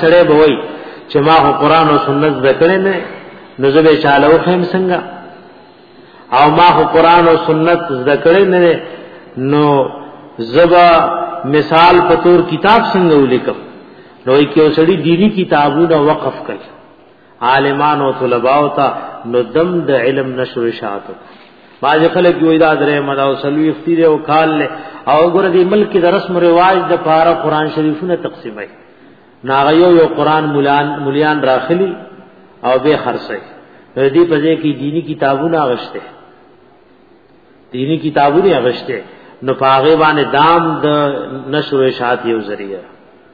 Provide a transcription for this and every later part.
سره به وای چې ما خو قران او سنت ذکر نه نو زه به چاله وخم څنګه او ما خو قران او سنت ذکر نه نو زبا مثال پتور کتاب څنګه ولیکم نو یې کې وسړي دینی کتابونه وقف کړي عالمان او طلباء او تا نو دم د علم نشو اشاعت باز خلک یو ادا درې مدا او سلوی اختیر او کال له او ګره دی ملک د رسم رواج د پاره قران شریفونه تقسیمای ناغه یو یو قران مولان مليان راخلی او به خرڅه دې په دې کې دینی کتابونه غشته دینی کتابونه غشته نو پاغه باندې دام د نشر اشاعت یو ذریعہ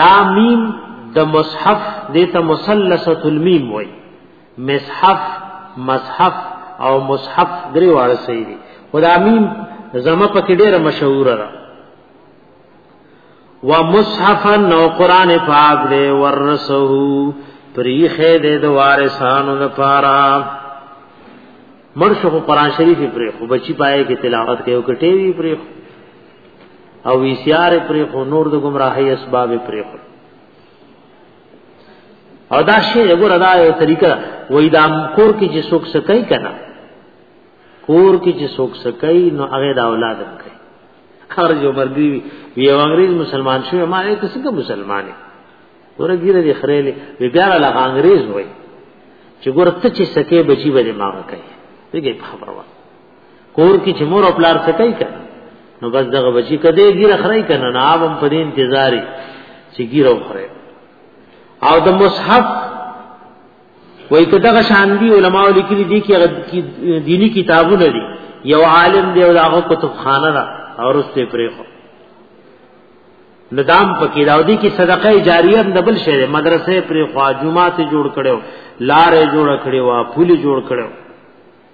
دا میم د مصحف دیتا مثلثه المیم وای مصحف مصحف او مصحف درې واړه صحیح دي خدا میم زما پکې ډیره مشهور ده و مصحفا نو قران پاک دې ورسه پریخه دې د وارثانو لپاره مرشو قران شریف پرې خو بچی پائے کې تلاوت کوي کټې وی پرې او وی سی آر پرې خو نور د گمراهی اسباب پرې خو او دا شی وګور دا یو طریقه وای دا کور کې چې څوک سکای کنه کور کې چې څوک سکای نو هغه دا اولاد کوي هر جو مرګي وی یو انګريز مسلمان شوی ما یې کس څنګه مسلمانې ورګیره دې خړېلې وی بیا له انګريز وای چې ګور ته چې سکه بچي به ما کوي دغه خبره کور کې چې مور او پلار څه کوي که نو بس دغه بچی کده ګیره خړای کنه نه اوبم په دې انتظاری چې ګیره وخره او د مصحف وای کداغه شان دی علماء لیکلي دي کې دینی کتابونه دي یو عالم دی او هغه کتب خانه را او رسته پرې خو ندام پکې دا ودی کې صدقه جاریه د بل شهر مدرسې پرې خواجومات جوړ کړو لارې جوړ کړو پولې جوړ کړو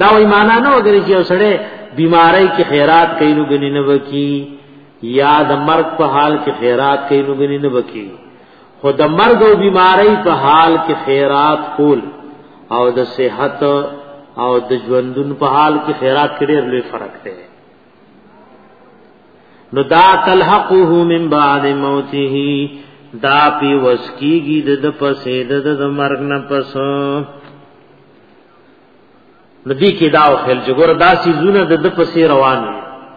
دا وای معنا نه وګرځي چې وسړې بیماری کې خیرات کوي نو غنی نه وکی یا د مرګ په حال کې خیرات کوي نو غنی نه وکی خو د مرګ او بیماری په حال کې خیرات کول او د صحت او د ژوندون په حال کې خیرات کې ډېر لوی فرق دی نو دا تلحقه من بعد موته دا پی وسکیږي د پسې د مرګ نه پسو ندی کې دا او خل جګور دا سيزونه د د پسې روان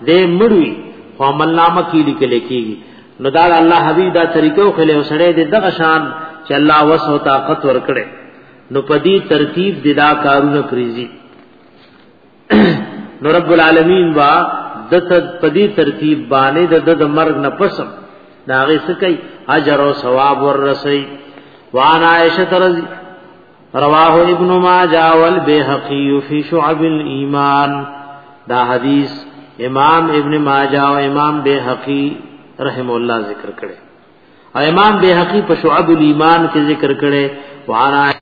دي مړوي خو عمل نامه کې لیکل کېږي نو دا الله حبيب دا طریقو خل او سړې د دغه شان چې الله وسو طاقت ورکړي نو پدی ترتیب ددا کارونه کریزي نو رب العالمین وا د پدی ترتیب باندې د د مرګ نه پسم داغه سکی اجر او ثواب ور رسي وان عائشه رضی رواه ابن ماجه والبيهقي في شعب الايمان دا حدیث امام ابن ماجه او امام بيهقي رحم الله ذکر کړي او امام بيهقي په شعب الايمان کې ذکر کړي وعن